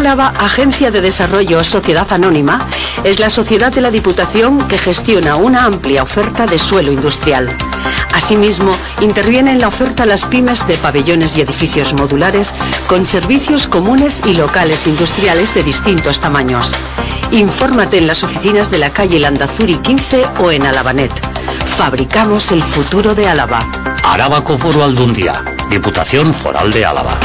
Álava Agencia de Desarrollo Sociedad Anónima es la sociedad de la Diputación que gestiona una amplia oferta de suelo industrial. Asimismo, interviene en la oferta las pymes de pabellones y edificios modulares con servicios comunes y locales industriales de distintos tamaños. Infórmate en las oficinas de la calle Landazuri 15 o en Alabanet. Fabricamos el futuro de Álava. Arábaco Foro Aldundia, Diputación Foral de Álava.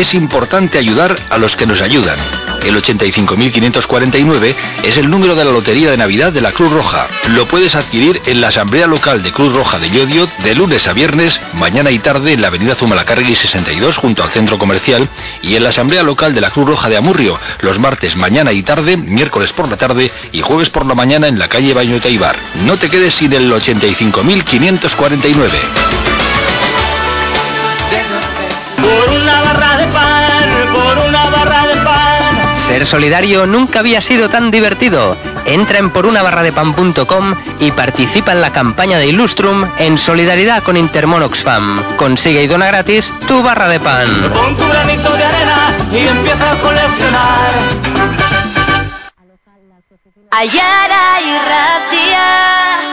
Es importante ayudar a los que nos ayudan. El 85.549 es el número de la Lotería de Navidad de la Cruz Roja. Lo puedes adquirir en la Asamblea Local de Cruz Roja de Llodio de lunes a viernes, mañana y tarde en la Avenida Zumalacárregui 62 junto al Centro Comercial y en la Asamblea Local de la Cruz Roja de Amurrio los martes mañana y tarde, miércoles por la tarde y jueves por la mañana en la calle Baño Ibar. No te quedes sin el 85.549. Por por una barra de pan. Ser solidario nunca había sido tan divertido. Entra en porunabarradepan.com y participa en la campaña de Illustrum en solidaridad con Intermón Oxfam. Consigue y dona gratis tu barra de pan. Pon tu granito de arena y empieza a coleccionar. Ayara y Ratia.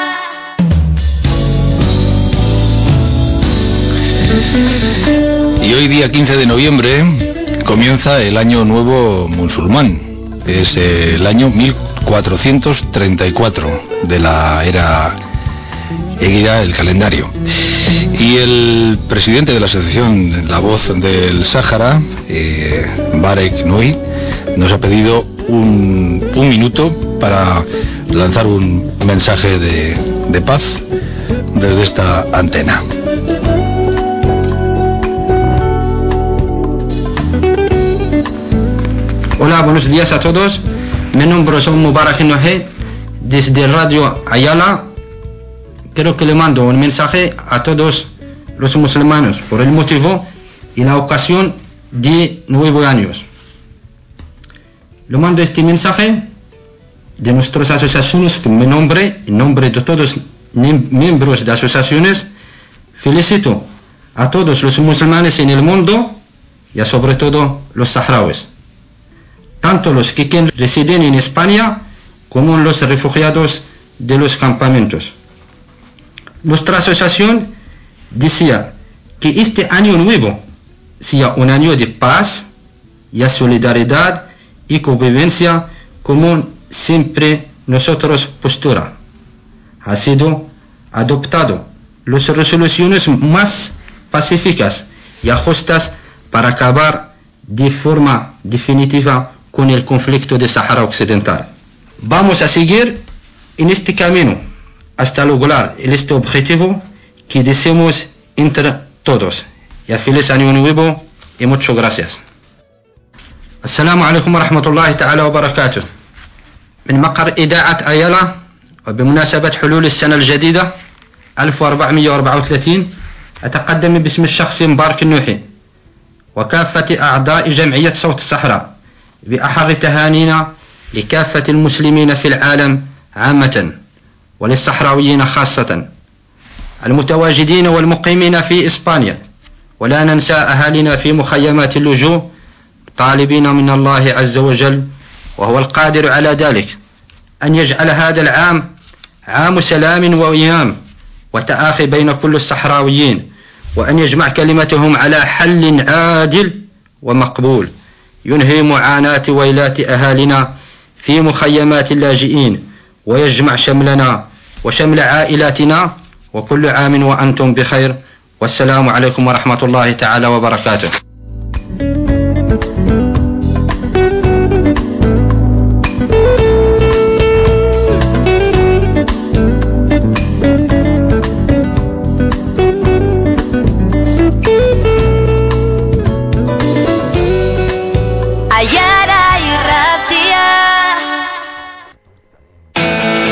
Y hoy día 15 de noviembre comienza el año nuevo musulmán. Es el año 1434 de la era Egira, el calendario. Y el presidente de la asociación La Voz del Sáhara, eh, Barek Nui, nos ha pedido un, minuto para lanzar un mensaje de paz desde esta antena. Buenos días a todos. Mi nombre es Mubarak Nohe, desde Radio Ayala. Quiero que le mando un mensaje a todos los musulmanes por el motivo y la ocasión de nueve años. Le mando este mensaje de nuestras asociaciones que mi nombre, en nombre de todos miembros de asociaciones, felicito a todos los musulmanes en el mundo y a sobre todo los saharauis tanto los que residen en España como los refugiados de los campamentos. Nuestra asociación decía que este año nuevo sea un año de paz y solidaridad y convivencia como siempre nosotros postura. Ha sido adoptado las resoluciones más pacíficas y justas para acabar de forma definitiva con el conflicto de Sahara Occidental. Vamos a seguir en este camino hasta lograr este objetivo que deseamos entre todos. Ya feliz año nuevo y muchas gracias. السلام عليكم ورحمة الله تعالى وبركاته من مقر إذاعة أيلا وبمناسبة حلول السنة الجديدة 1434 أتقدم باسم الشخص مبارك النوحي وكافة أعضاء جمعية صوت الصحراء بأحر تهانينا لكافة المسلمين في العالم عامة وللصحراويين خاصة. المتواجدين والمقيمين في إسبانيا. ولا ننسى أهالينا في مخيمات اللجوء طالبين من الله عز وجل وهو القادر على ذلك أن يجعل هذا العام عام سلام وإيام وتآخي بين كل الصحراويين وأن يجمع كلمتهم على حل عادل ومقبول. ينهي معاناة ويلات أهالنا في مخيمات اللاجئين ويجمع شملنا وشمل عائلاتنا وكل عام وأنتم بخير والسلام عليكم ورحمة الله تعالى وبركاته.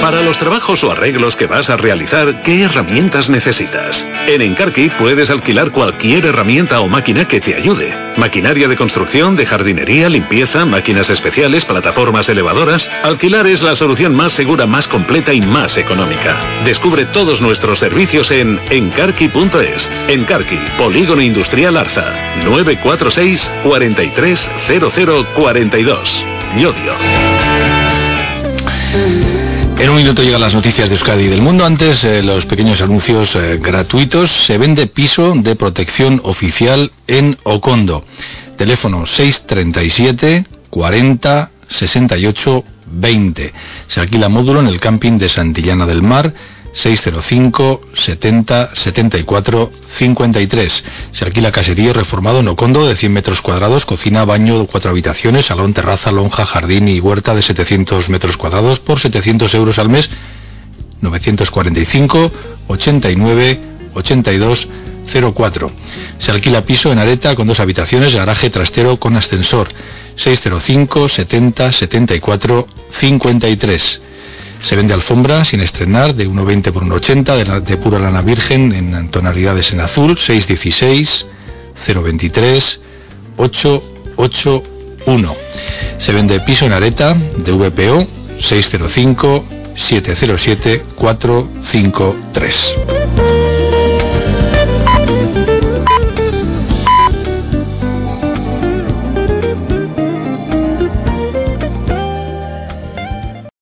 Para los trabajos o arreglos que vas a realizar, ¿qué herramientas necesitas? En Encarqui puedes alquilar cualquier herramienta o máquina que te ayude. Maquinaria de construcción, de jardinería, limpieza, máquinas especiales, plataformas elevadoras. Alquilar es la solución más segura, más completa y más económica. Descubre todos nuestros servicios en encarqui.es. Encarqui, Polígono Industrial Arza. 946 430042. En un minuto llegan las noticias de Euskadi y del mundo. Antes, eh, los pequeños anuncios eh, gratuitos. Se vende piso de protección oficial en Ocondo. Teléfono 637 40 68 20. Se alquila módulo en el camping de Santillana del Mar 605 70 74 53. Se alquila caserío reformado en Ocondo de 100 metros cuadrados, cocina, baño, cuatro habitaciones, salón, terraza, lonja, jardín y huerta de 700 metros cuadrados por 700 euros al mes. 945 89 82 04. Se alquila piso en Areta con dos habitaciones, garaje trastero con ascensor. 605 70 74 53. Se vende alfombra sin estrenar de 1,20 por 1,80 de, de pura lana virgen en tonalidades en azul 616 023 881. Se vende piso en areta de VPO 605 707 453.